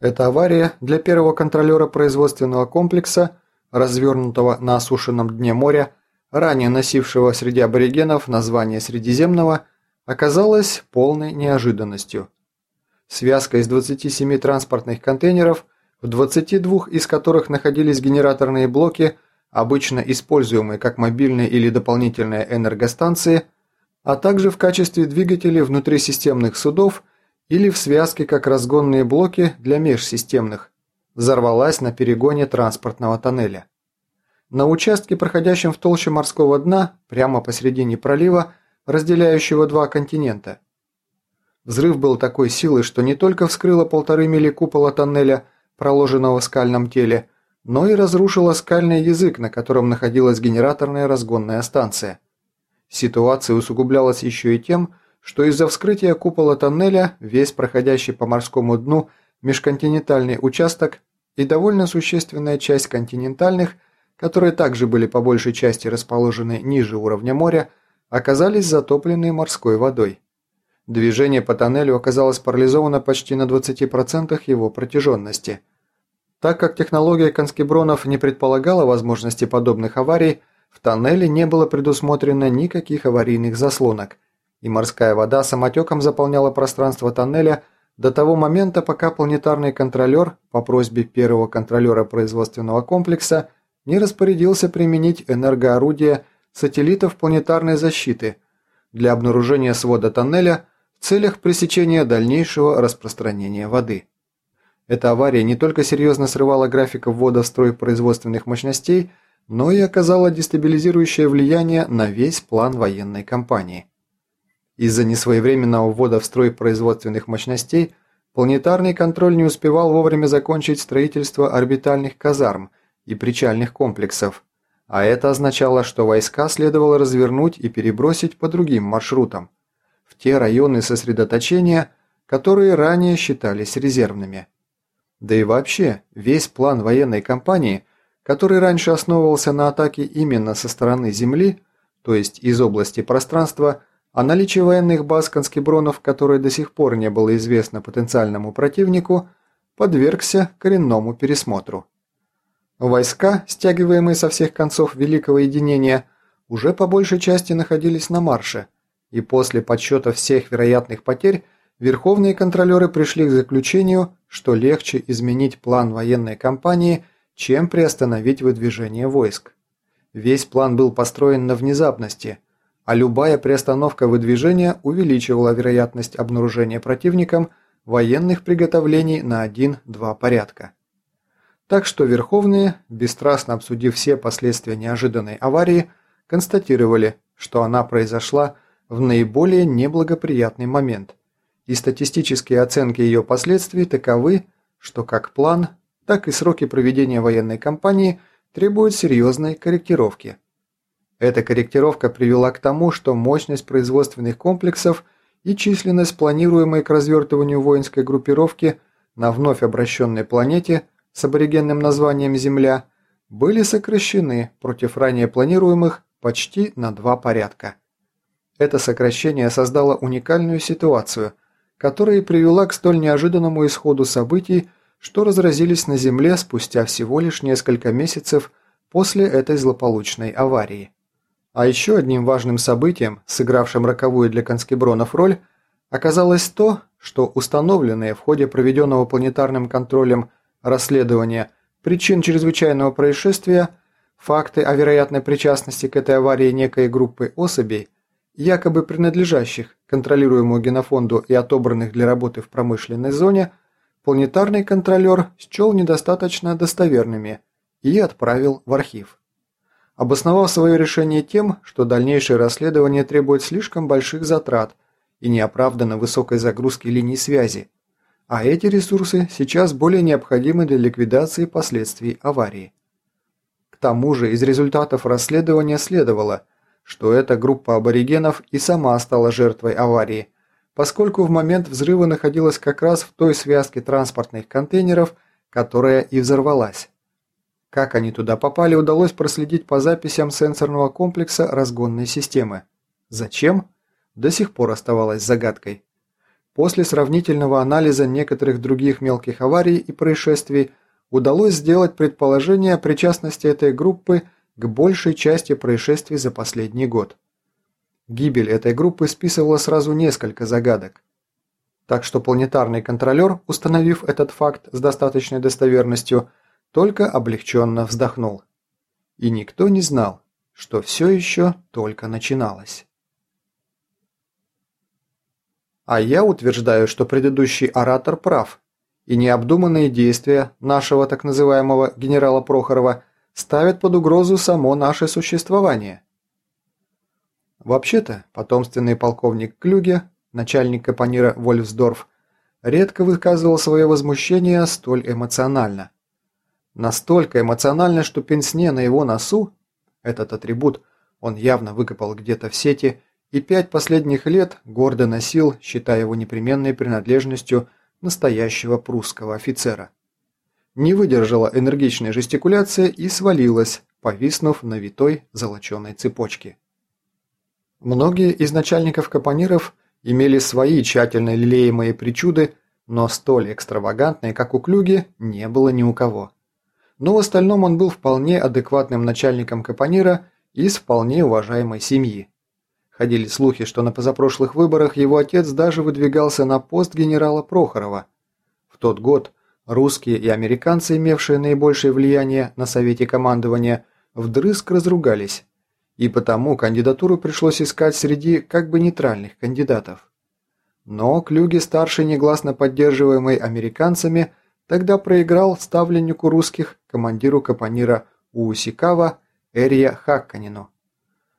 Эта авария для первого контролера производственного комплекса, развернутого на осушенном дне моря, ранее носившего среди аборигенов название Средиземного, оказалась полной неожиданностью. Связка из 27 транспортных контейнеров, в 22 из которых находились генераторные блоки, обычно используемые как мобильные или дополнительные энергостанции, а также в качестве двигателей внутрисистемных судов или в связке как разгонные блоки для межсистемных, взорвалась на перегоне транспортного тоннеля. На участке, проходящем в толще морского дна, прямо посередине пролива, разделяющего два континента. Взрыв был такой силы, что не только вскрыло полторы мили купола тоннеля, проложенного в скальном теле, но и разрушило скальный язык, на котором находилась генераторная разгонная станция. Ситуация усугублялась еще и тем, что из-за вскрытия купола тоннеля весь проходящий по морскому дну межконтинентальный участок и довольно существенная часть континентальных, которые также были по большей части расположены ниже уровня моря, оказались затоплены морской водой. Движение по тоннелю оказалось парализовано почти на 20% его протяженности. Так как технология конскебронов не предполагала возможности подобных аварий, в тоннеле не было предусмотрено никаких аварийных заслонок, и морская вода самотеком заполняла пространство тоннеля до того момента, пока планетарный контролер по просьбе первого контролера производственного комплекса не распорядился применить энергоорудие сателлитов планетарной защиты для обнаружения свода тоннеля в целях пресечения дальнейшего распространения воды. Эта авария не только серьезно срывала график ввода в строй производственных мощностей, но и оказала дестабилизирующее влияние на весь план военной кампании. Из-за несвоевременного ввода в строй производственных мощностей планетарный контроль не успевал вовремя закончить строительство орбитальных казарм и причальных комплексов, а это означало, что войска следовало развернуть и перебросить по другим маршрутам, в те районы сосредоточения, которые ранее считались резервными. Да и вообще, весь план военной кампании, который раньше основывался на атаке именно со стороны Земли, то есть из области пространства, а наличие военных баз конскебронов, которое до сих пор не было известно потенциальному противнику, подвергся коренному пересмотру. Войска, стягиваемые со всех концов Великого Единения, уже по большей части находились на марше, и после подсчета всех вероятных потерь верховные контролеры пришли к заключению, что легче изменить план военной кампании, чем приостановить выдвижение войск. Весь план был построен на внезапности, а любая приостановка выдвижения увеличивала вероятность обнаружения противником военных приготовлений на 1-2 порядка. Так что Верховные, бесстрастно обсудив все последствия неожиданной аварии, констатировали, что она произошла в наиболее неблагоприятный момент, и статистические оценки ее последствий таковы, что как план, так и сроки проведения военной кампании требуют серьезной корректировки. Эта корректировка привела к тому, что мощность производственных комплексов и численность планируемой к развертыванию воинской группировки на вновь обращенной планете – с аборигенным названием «Земля» были сокращены против ранее планируемых почти на два порядка. Это сокращение создало уникальную ситуацию, которая привела к столь неожиданному исходу событий, что разразились на Земле спустя всего лишь несколько месяцев после этой злополучной аварии. А еще одним важным событием, сыгравшим роковую для конскебронов роль, оказалось то, что установленные в ходе проведенного планетарным контролем расследования причин чрезвычайного происшествия, факты о вероятной причастности к этой аварии некой группы особей, якобы принадлежащих контролируемому генофонду и отобранных для работы в промышленной зоне, планетарный контролер счел недостаточно достоверными и отправил в архив. Обосновав свое решение тем, что дальнейшее расследование требует слишком больших затрат и неоправданно высокой загрузки линий связи, а эти ресурсы сейчас более необходимы для ликвидации последствий аварии. К тому же из результатов расследования следовало, что эта группа аборигенов и сама стала жертвой аварии, поскольку в момент взрыва находилась как раз в той связке транспортных контейнеров, которая и взорвалась. Как они туда попали, удалось проследить по записям сенсорного комплекса разгонной системы. Зачем? До сих пор оставалось загадкой. после сравнительного анализа некоторых других мелких аварий и происшествий удалось сделать предположение о причастности этой группы к большей части происшествий за последний год. Гибель этой группы списывала сразу несколько загадок. Так что планетарный контролер, установив этот факт с достаточной достоверностью, только облегченно вздохнул. И никто не знал, что все еще только начиналось. А я утверждаю, что предыдущий оратор прав, и необдуманные действия нашего так называемого генерала Прохорова ставят под угрозу само наше существование. Вообще-то, потомственный полковник Клюге, начальник капонира Вольфсдорф, редко выказывал свое возмущение столь эмоционально. Настолько эмоционально, что пенсне на его носу, этот атрибут он явно выкопал где-то в сети, и пять последних лет гордо носил, считая его непременной принадлежностью настоящего прусского офицера. Не выдержала энергичной жестикуляции и свалилась, повиснув на витой золоченой цепочке. Многие из начальников капониров имели свои тщательно лелеемые причуды, но столь экстравагантные, как у Клюги, не было ни у кого. Но в остальном он был вполне адекватным начальником капонира из вполне уважаемой семьи. Ходили слухи, что на позапрошлых выборах его отец даже выдвигался на пост генерала Прохорова. В тот год русские и американцы, имевшие наибольшее влияние на Совете командования, вдрызг разругались, и потому кандидатуру пришлось искать среди как бы нейтральных кандидатов. Но Клюги-старший, негласно поддерживаемый американцами, тогда проиграл ставленнику русских, командиру капонира Уусикава Эрия Хакканину.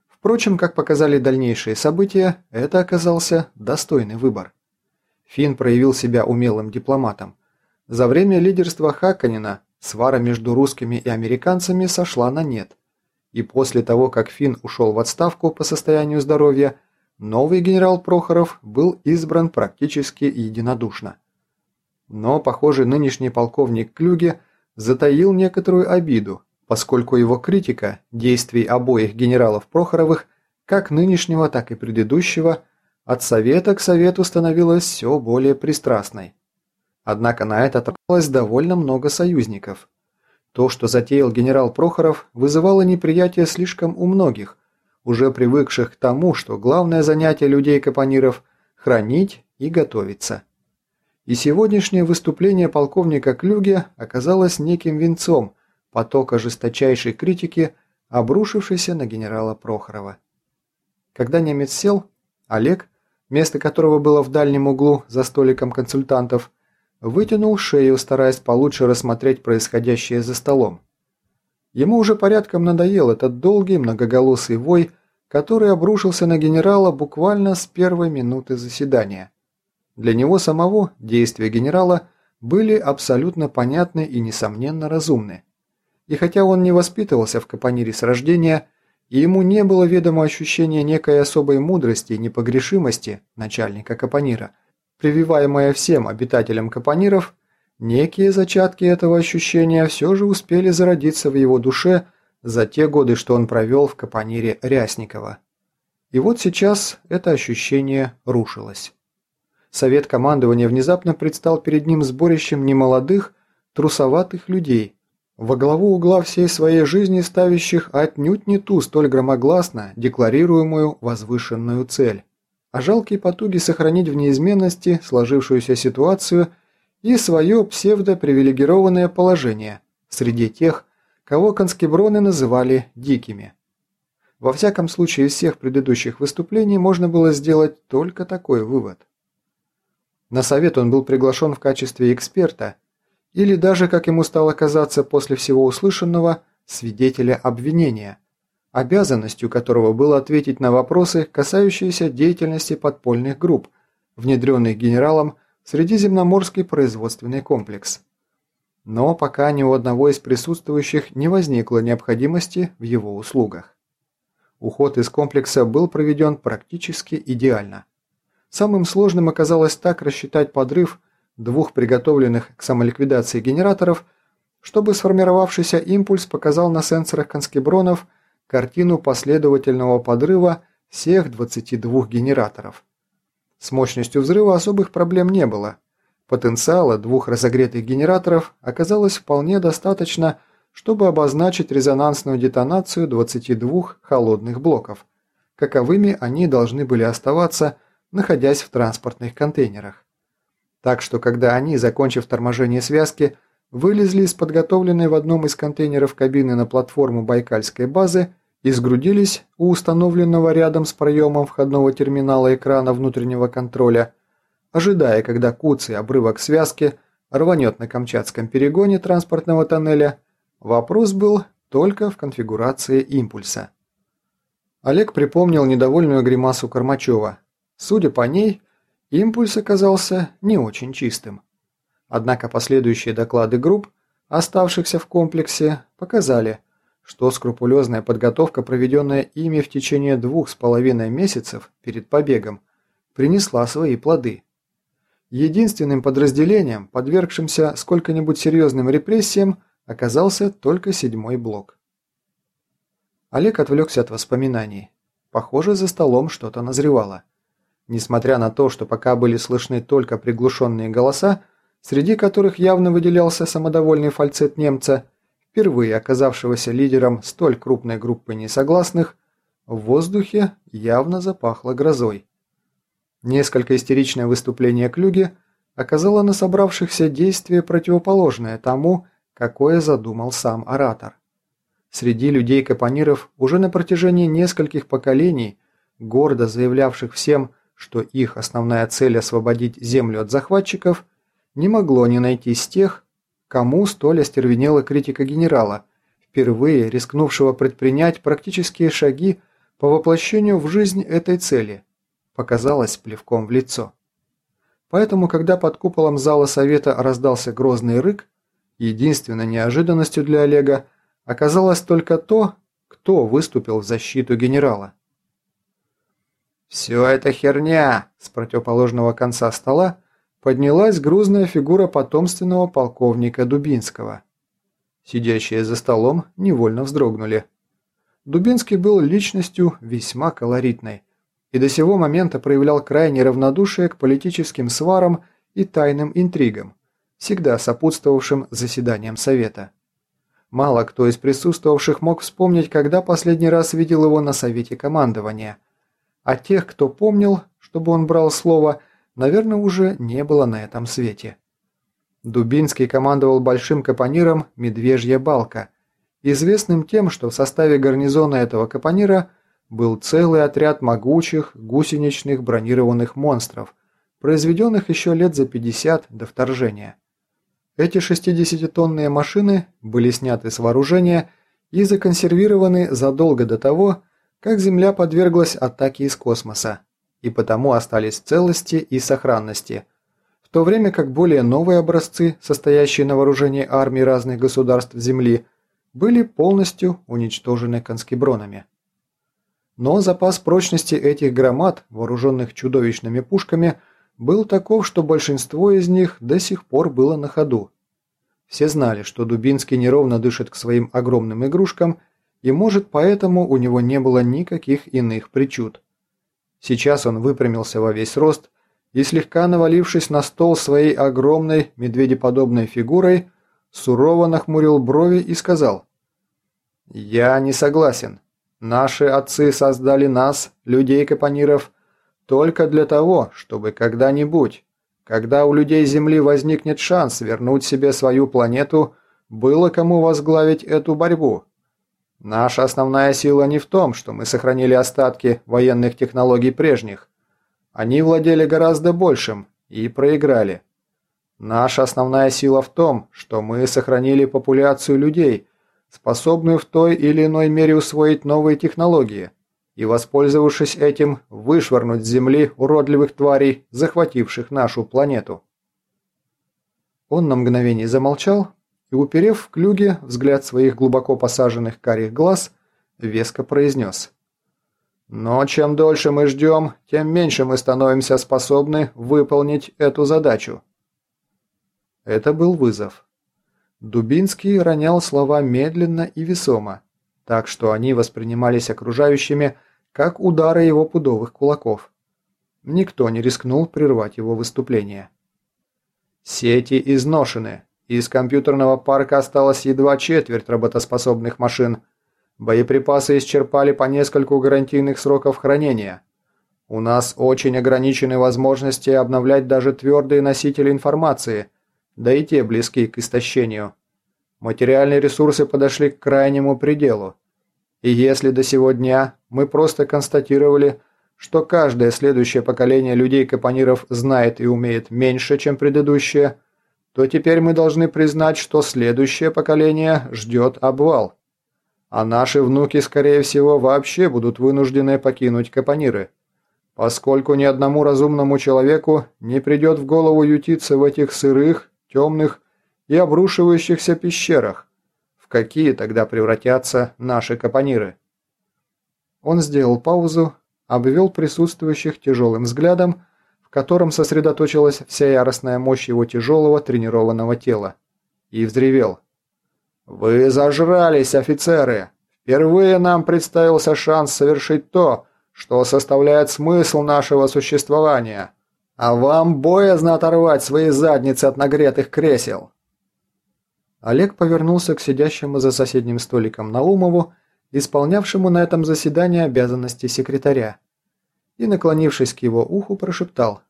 Впрочем, как показали дальнейшие события, это оказался достойный выбор. Финн проявил себя умелым дипломатом. За время лидерства Хаканина свара между русскими и американцами сошла на нет. И после того, как Финн ушел в отставку по состоянию здоровья, новый генерал Прохоров был избран практически единодушно. Но, похоже, нынешний полковник Клюге затаил некоторую обиду поскольку его критика действий обоих генералов Прохоровых, как нынешнего, так и предыдущего, от совета к совету становилась все более пристрастной. Однако на это отправилось довольно много союзников. То, что затеял генерал Прохоров, вызывало неприятие слишком у многих, уже привыкших к тому, что главное занятие людей-капониров – хранить и готовиться. И сегодняшнее выступление полковника Клюге оказалось неким венцом, потока жесточайшей критики, обрушившейся на генерала Прохорова. Когда немец сел, Олег, место которого было в дальнем углу за столиком консультантов, вытянул шею, стараясь получше рассмотреть происходящее за столом. Ему уже порядком надоел этот долгий многоголосый вой, который обрушился на генерала буквально с первой минуты заседания. Для него самого действия генерала были абсолютно понятны и несомненно разумны. И хотя он не воспитывался в Капонире с рождения, и ему не было ведомо ощущения некой особой мудрости и непогрешимости начальника Капонира, прививаемое всем обитателям Капониров, некие зачатки этого ощущения все же успели зародиться в его душе за те годы, что он провел в Капонире Рясникова. И вот сейчас это ощущение рушилось. Совет командования внезапно предстал перед ним сборищем немолодых, трусоватых людей, во главу угла всей своей жизни ставящих отнюдь не ту столь громогласно декларируемую возвышенную цель, а жалкие потуги сохранить в неизменности сложившуюся ситуацию и свое псевдопривилегированное положение среди тех, кого конскеброны называли «дикими». Во всяком случае, из всех предыдущих выступлений можно было сделать только такой вывод. На совет он был приглашен в качестве эксперта – или даже, как ему стало казаться после всего услышанного, свидетеля обвинения, обязанностью которого было ответить на вопросы, касающиеся деятельности подпольных групп, внедренных генералом в Средиземноморский производственный комплекс. Но пока ни у одного из присутствующих не возникло необходимости в его услугах. Уход из комплекса был проведен практически идеально. Самым сложным оказалось так рассчитать подрыв, двух приготовленных к самоликвидации генераторов, чтобы сформировавшийся импульс показал на сенсорах конскебронов картину последовательного подрыва всех 22 генераторов. С мощностью взрыва особых проблем не было. Потенциала двух разогретых генераторов оказалось вполне достаточно, чтобы обозначить резонансную детонацию 22 холодных блоков. Каковыми они должны были оставаться, находясь в транспортных контейнерах. Так что, когда они, закончив торможение связки, вылезли из подготовленной в одном из контейнеров кабины на платформу Байкальской базы и сгрудились у установленного рядом с проемом входного терминала экрана внутреннего контроля, ожидая, когда куцый обрывок связки рванет на Камчатском перегоне транспортного тоннеля, вопрос был только в конфигурации импульса. Олег припомнил недовольную гримасу Кормачева. Судя по ней, импульс оказался не очень чистым. Однако последующие доклады групп, оставшихся в комплексе, показали, что скрупулезная подготовка, проведенная ими в течение двух с половиной месяцев перед побегом, принесла свои плоды. Единственным подразделением, подвергшимся сколько-нибудь серьезным репрессиям, оказался только седьмой блок. Олег отвлекся от воспоминаний. Похоже, за столом что-то назревало. Несмотря на то, что пока были слышны только приглушенные голоса, среди которых явно выделялся самодовольный фальцет немца, впервые оказавшегося лидером столь крупной группы несогласных, в воздухе явно запахло грозой. Несколько истеричное выступление Клюги оказало на собравшихся действие противоположное тому, какое задумал сам оратор. Среди людей-капониров уже на протяжении нескольких поколений, гордо заявлявших всем, что их основная цель освободить землю от захватчиков – не могло не найтись тех, кому столь остервенела критика генерала, впервые рискнувшего предпринять практические шаги по воплощению в жизнь этой цели, показалось плевком в лицо. Поэтому, когда под куполом зала совета раздался грозный рык, единственной неожиданностью для Олега оказалось только то, кто выступил в защиту генерала. «Все это херня!» С противоположного конца стола поднялась грузная фигура потомственного полковника Дубинского. Сидящие за столом невольно вздрогнули. Дубинский был личностью весьма колоритной и до сего момента проявлял крайне равнодушие к политическим сварам и тайным интригам, всегда сопутствовавшим заседаниям Совета. Мало кто из присутствовавших мог вспомнить, когда последний раз видел его на Совете командования, а тех, кто помнил, чтобы он брал слово – наверное, уже не было на этом свете. Дубинский командовал большим капониром «Медвежья балка», известным тем, что в составе гарнизона этого капонира был целый отряд могучих гусеничных бронированных монстров, произведенных еще лет за 50 до вторжения. Эти 60-тонные машины были сняты с вооружения и законсервированы задолго до того, как Земля подверглась атаке из космоса и потому остались в целости и сохранности, в то время как более новые образцы, состоящие на вооружении армий разных государств Земли, были полностью уничтожены конскебронами. Но запас прочности этих громад, вооруженных чудовищными пушками, был таков, что большинство из них до сих пор было на ходу. Все знали, что Дубинский неровно дышит к своим огромным игрушкам, и, может, поэтому у него не было никаких иных причуд. Сейчас он выпрямился во весь рост и, слегка навалившись на стол своей огромной медведеподобной фигурой, сурово нахмурил брови и сказал «Я не согласен. Наши отцы создали нас, людей-капониров, только для того, чтобы когда-нибудь, когда у людей Земли возникнет шанс вернуть себе свою планету, было кому возглавить эту борьбу. Наша основная сила не в том, что мы сохранили остатки военных технологий прежних. Они владели гораздо большим и проиграли. Наша основная сила в том, что мы сохранили популяцию людей, способную в той или иной мере усвоить новые технологии и, воспользовавшись этим, вышвырнуть с Земли уродливых тварей, захвативших нашу планету. Он на мгновение замолчал, и, уперев в клюге взгляд своих глубоко посаженных карих глаз, веско произнес. «Но чем дольше мы ждем, тем меньше мы становимся способны выполнить эту задачу». Это был вызов. Дубинский ронял слова медленно и весомо, так что они воспринимались окружающими как удары его пудовых кулаков. Никто не рискнул прервать его выступление. Сети изношены. Из компьютерного парка осталось едва четверть работоспособных машин. Боеприпасы исчерпали по нескольку гарантийных сроков хранения. У нас очень ограничены возможности обновлять даже твердые носители информации, да и те близки к истощению. Материальные ресурсы подошли к крайнему пределу. И если до сего дня мы просто констатировали, что каждое следующее поколение людей-капониров знает и умеет меньше, чем предыдущее, то теперь мы должны признать, что следующее поколение ждет обвал. А наши внуки, скорее всего, вообще будут вынуждены покинуть капониры, поскольку ни одному разумному человеку не придет в голову ютиться в этих сырых, темных и обрушивающихся пещерах. В какие тогда превратятся наши капониры? Он сделал паузу, обвел присутствующих тяжелым взглядом, котором сосредоточилась вся яростная мощь его тяжелого тренированного тела, и взревел. «Вы зажрались, офицеры! Впервые нам представился шанс совершить то, что составляет смысл нашего существования, а вам боязно оторвать свои задницы от нагретых кресел!» Олег повернулся к сидящему за соседним столиком Наумову исполнявшему на этом заседании обязанности секретаря, и, наклонившись к его уху, прошептал.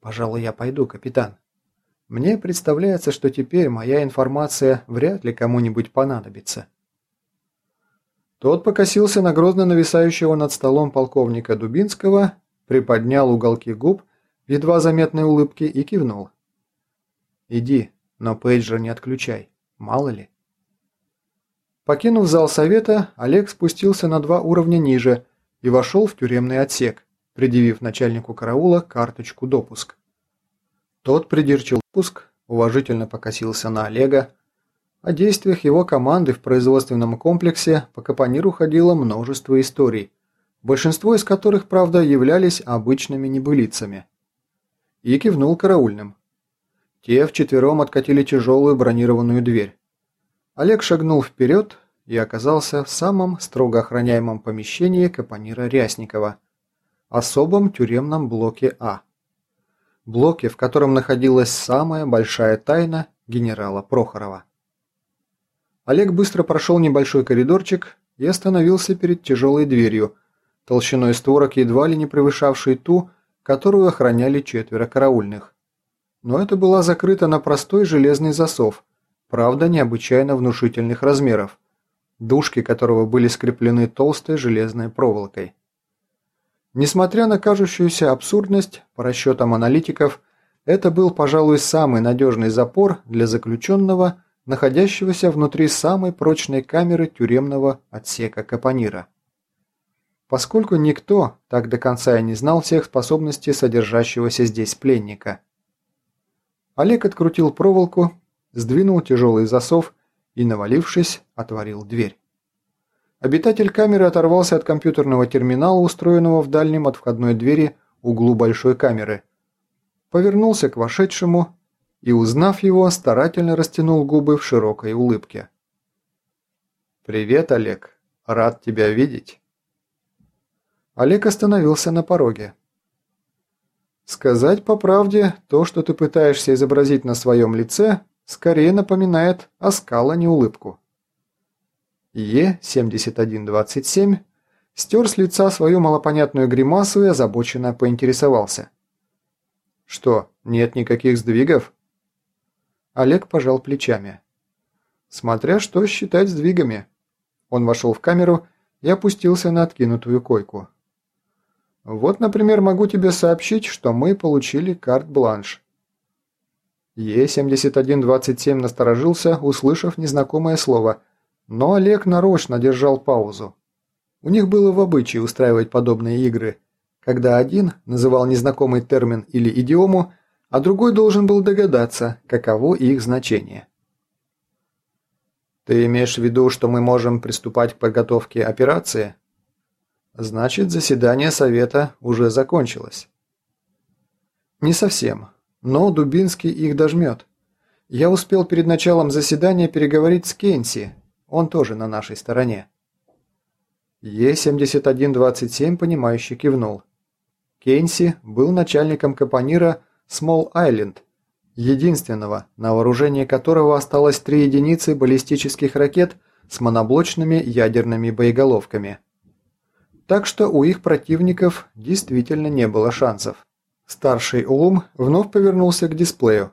«Пожалуй, я пойду, капитан. Мне представляется, что теперь моя информация вряд ли кому-нибудь понадобится». Тот покосился на грозно нависающего над столом полковника Дубинского, приподнял уголки губ едва заметной улыбке и кивнул. «Иди, но пейджер не отключай, мало ли». Покинув зал совета, Олег спустился на два уровня ниже и вошел в тюремный отсек, предъявив начальнику караула карточку допуск. Тот придирчил допуск, уважительно покосился на Олега. О действиях его команды в производственном комплексе по Капониру ходило множество историй, большинство из которых, правда, являлись обычными небылицами. И кивнул караульным. Те вчетвером откатили тяжелую бронированную дверь. Олег шагнул вперед и оказался в самом строго охраняемом помещении Капонира Рясникова, особом тюремном блоке А. Блоке, в котором находилась самая большая тайна генерала Прохорова. Олег быстро прошел небольшой коридорчик и остановился перед тяжелой дверью, толщиной створок едва ли не превышавшей ту, которую охраняли четверо караульных. Но это была закрыта на простой железный засов – правда необычайно внушительных размеров, дужки которого были скреплены толстой железной проволокой. Несмотря на кажущуюся абсурдность, по расчетам аналитиков, это был, пожалуй, самый надежный запор для заключенного, находящегося внутри самой прочной камеры тюремного отсека Капонира. Поскольку никто так до конца и не знал всех способностей содержащегося здесь пленника. Олег открутил проволоку сдвинул тяжелый засов и, навалившись, отворил дверь. Обитатель камеры оторвался от компьютерного терминала, устроенного в дальнем от входной двери углу большой камеры. Повернулся к вошедшему и, узнав его, старательно растянул губы в широкой улыбке. «Привет, Олег. Рад тебя видеть». Олег остановился на пороге. «Сказать по правде, то, что ты пытаешься изобразить на своем лице, скорее напоминает оскал, а не улыбку. Е-7127 стер с лица свою малопонятную гримасу и озабоченно поинтересовался. «Что, нет никаких сдвигов?» Олег пожал плечами. «Смотря что считать сдвигами». Он вошел в камеру и опустился на откинутую койку. «Вот, например, могу тебе сообщить, что мы получили карт-бланш. Е-7127 насторожился, услышав незнакомое слово, но Олег нарочно держал паузу. У них было в обычае устраивать подобные игры, когда один называл незнакомый термин или идиому, а другой должен был догадаться, каково их значение. «Ты имеешь в виду, что мы можем приступать к подготовке операции?» «Значит, заседание совета уже закончилось». «Не совсем. Но Дубинский их дожмет. Я успел перед началом заседания переговорить с Кенси. Он тоже на нашей стороне. Е-7127, понимающе кивнул. Кейнси был начальником Капонира Small Island, единственного, на вооружении которого осталось три единицы баллистических ракет с моноблочными ядерными боеголовками. Так что у их противников действительно не было шансов. Старший Улум вновь повернулся к дисплею.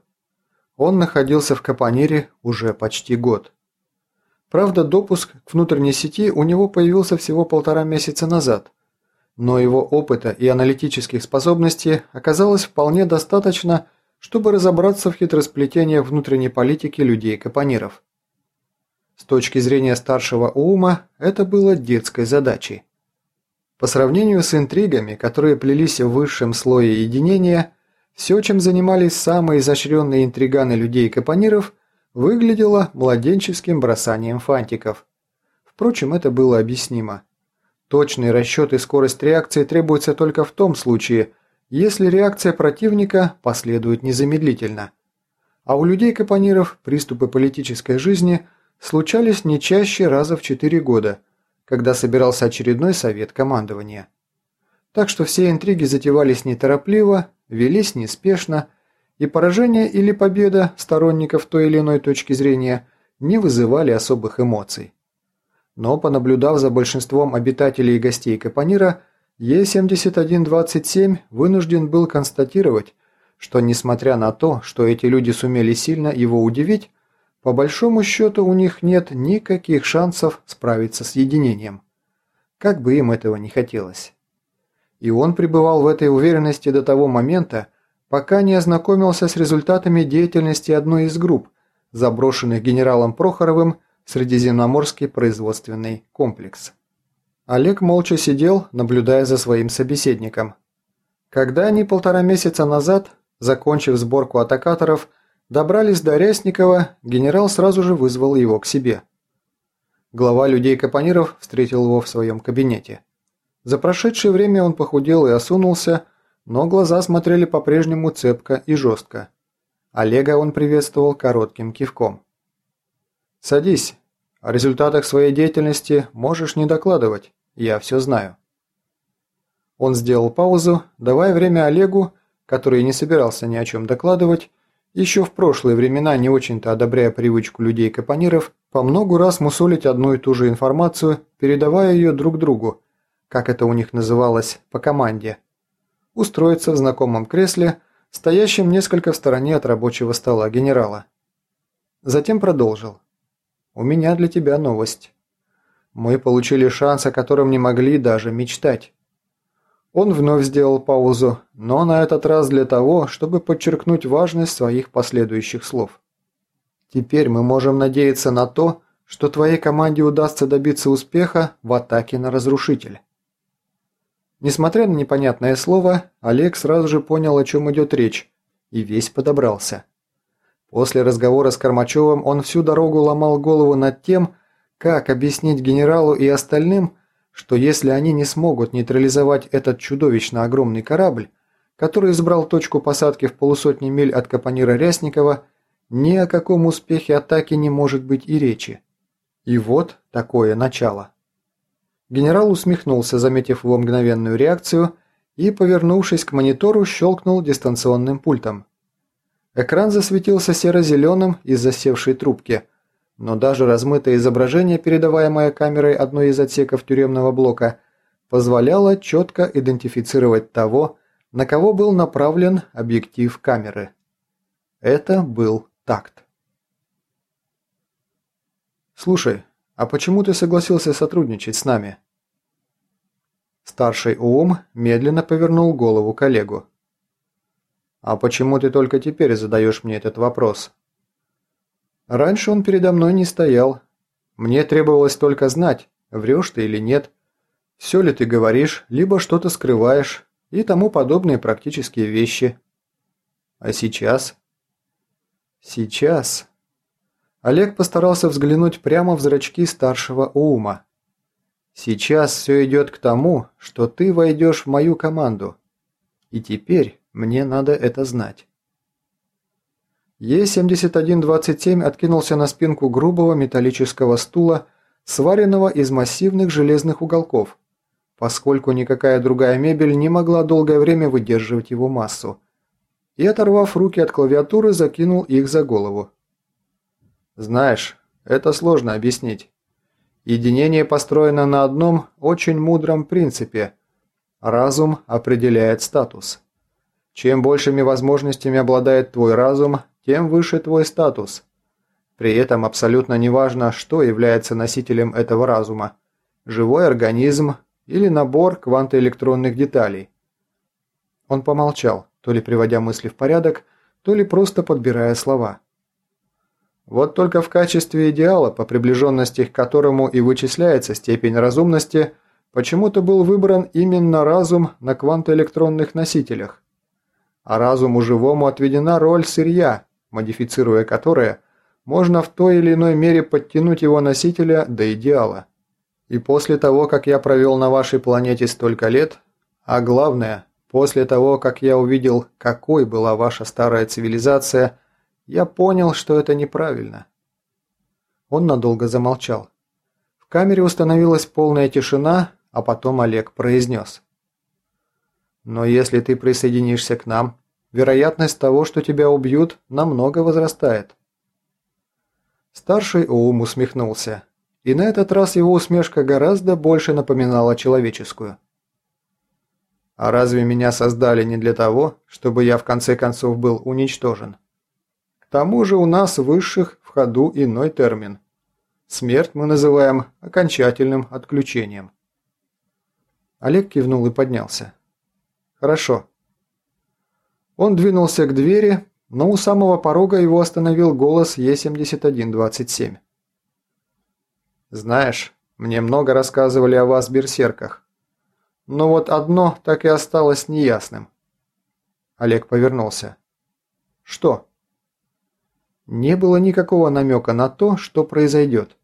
Он находился в Капонире уже почти год. Правда, допуск к внутренней сети у него появился всего полтора месяца назад, но его опыта и аналитических способностей оказалось вполне достаточно, чтобы разобраться в хитросплетениях внутренней политики людей-капониров. С точки зрения старшего ума это было детской задачей. По сравнению с интригами, которые плелись в высшем слое единения, все, чем занимались самые изощренные интриганы людей-капониров, выглядело младенческим бросанием фантиков. Впрочем, это было объяснимо. Точный расчет и скорость реакции требуются только в том случае, если реакция противника последует незамедлительно. А у людей-капониров приступы политической жизни случались не чаще раза в 4 года, когда собирался очередной совет командования. Так что все интриги затевались неторопливо, велись неспешно, и поражение или победа сторонников той или иной точки зрения не вызывали особых эмоций. Но, понаблюдав за большинством обитателей и гостей Капонира, Е-7127 вынужден был констатировать, что несмотря на то, что эти люди сумели сильно его удивить, по большому счету у них нет никаких шансов справиться с единением. Как бы им этого не хотелось. И он пребывал в этой уверенности до того момента, пока не ознакомился с результатами деятельности одной из групп, заброшенных генералом Прохоровым Средиземноморский производственный комплекс. Олег молча сидел, наблюдая за своим собеседником. Когда они полтора месяца назад, закончив сборку атакаторов, добрались до Рясникова, генерал сразу же вызвал его к себе. Глава людей-капониров встретил его в своем кабинете. За прошедшее время он похудел и осунулся, но глаза смотрели по-прежнему цепко и жестко. Олега он приветствовал коротким кивком. «Садись. О результатах своей деятельности можешь не докладывать. Я все знаю». Он сделал паузу, давая время Олегу, который не собирался ни о чем докладывать, еще в прошлые времена не очень-то одобряя привычку людей-капониров, по многу раз мусолить одну и ту же информацию, передавая ее друг другу, как это у них называлось, по команде. Устроиться в знакомом кресле, стоящем несколько в стороне от рабочего стола генерала. Затем продолжил. «У меня для тебя новость. Мы получили шанс, о котором не могли даже мечтать». Он вновь сделал паузу, но на этот раз для того, чтобы подчеркнуть важность своих последующих слов. «Теперь мы можем надеяться на то, что твоей команде удастся добиться успеха в атаке на разрушитель». Несмотря на непонятное слово, Олег сразу же понял, о чем идет речь, и весь подобрался. После разговора с Кормачевым он всю дорогу ломал голову над тем, как объяснить генералу и остальным, что если они не смогут нейтрализовать этот чудовищно огромный корабль, который избрал точку посадки в полусотни миль от Капонира Рясникова, ни о каком успехе атаки не может быть и речи. И вот такое начало. Генерал усмехнулся, заметив его мгновенную реакцию, и, повернувшись к монитору, щелкнул дистанционным пультом. Экран засветился серо-зеленым из засевшей трубки, но даже размытое изображение, передаваемое камерой одной из отсеков тюремного блока, позволяло четко идентифицировать того, на кого был направлен объектив камеры. Это был такт. «Слушай, «А почему ты согласился сотрудничать с нами?» Старший УОМ медленно повернул голову к Олегу. «А почему ты только теперь задаешь мне этот вопрос?» «Раньше он передо мной не стоял. Мне требовалось только знать, врешь ты или нет, все ли ты говоришь, либо что-то скрываешь и тому подобные практические вещи. А сейчас?» «Сейчас...» Олег постарался взглянуть прямо в зрачки старшего Ума. «Сейчас все идет к тому, что ты войдешь в мою команду. И теперь мне надо это знать». Е-7127 откинулся на спинку грубого металлического стула, сваренного из массивных железных уголков, поскольку никакая другая мебель не могла долгое время выдерживать его массу, и, оторвав руки от клавиатуры, закинул их за голову. «Знаешь, это сложно объяснить. Единение построено на одном очень мудром принципе. Разум определяет статус. Чем большими возможностями обладает твой разум, тем выше твой статус. При этом абсолютно неважно, что является носителем этого разума – живой организм или набор квантоэлектронных деталей. Он помолчал, то ли приводя мысли в порядок, то ли просто подбирая слова. Вот только в качестве идеала, по приближенности к которому и вычисляется степень разумности, почему-то был выбран именно разум на квантоэлектронных носителях. А разуму живому отведена роль сырья, модифицируя которое, можно в той или иной мере подтянуть его носителя до идеала. И после того, как я провел на вашей планете столько лет, а главное, после того, как я увидел, какой была ваша старая цивилизация – я понял, что это неправильно. Он надолго замолчал. В камере установилась полная тишина, а потом Олег произнес. «Но если ты присоединишься к нам, вероятность того, что тебя убьют, намного возрастает». Старший Оум усмехнулся, и на этот раз его усмешка гораздо больше напоминала человеческую. «А разве меня создали не для того, чтобы я в конце концов был уничтожен?» Тому же у нас высших в ходу иной термин. Смерть мы называем окончательным отключением. Олег кивнул и поднялся. Хорошо. Он двинулся к двери, но у самого порога его остановил голос Е-7127. «Знаешь, мне много рассказывали о вас, берсерках. Но вот одно так и осталось неясным». Олег повернулся. «Что?» Не было никакого намека на то, что произойдет.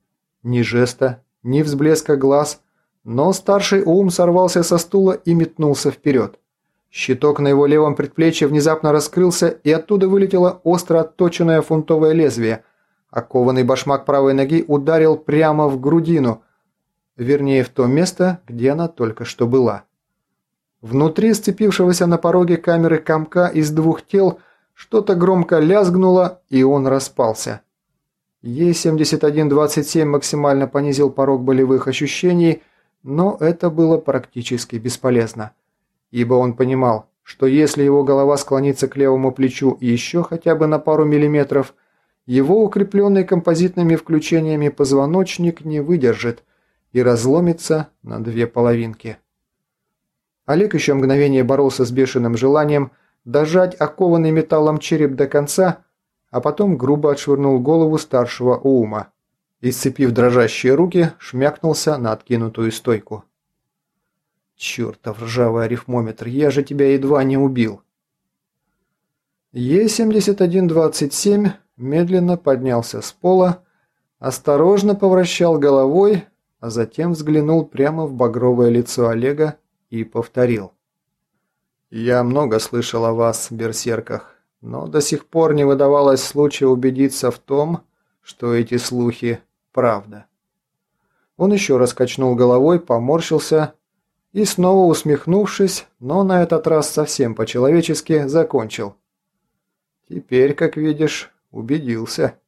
Ни жеста, ни взблеска глаз, но старший ум сорвался со стула и метнулся вперед. Щиток на его левом предплечье внезапно раскрылся, и оттуда вылетело остро отточенное фунтовое лезвие, кованый башмак правой ноги ударил прямо в грудину, вернее в то место, где она только что была. Внутри сцепившегося на пороге камеры комка из двух тел – что-то громко лязгнуло, и он распался. Е-7127 максимально понизил порог болевых ощущений, но это было практически бесполезно. Ибо он понимал, что если его голова склонится к левому плечу еще хотя бы на пару миллиметров, его укрепленный композитными включениями позвоночник не выдержит и разломится на две половинки. Олег еще мгновение боролся с бешеным желанием дожать окованный металлом череп до конца, а потом грубо отшвырнул голову старшего Уума и, дрожащие руки, шмякнулся на откинутую стойку. «Чертов ржавый арифмометр, я же тебя едва не убил!» Е-7127 медленно поднялся с пола, осторожно повращал головой, а затем взглянул прямо в багровое лицо Олега и повторил. «Я много слышал о вас, берсерках, но до сих пор не выдавалось случая убедиться в том, что эти слухи – правда». Он еще раз качнул головой, поморщился и, снова усмехнувшись, но на этот раз совсем по-человечески, закончил. «Теперь, как видишь, убедился».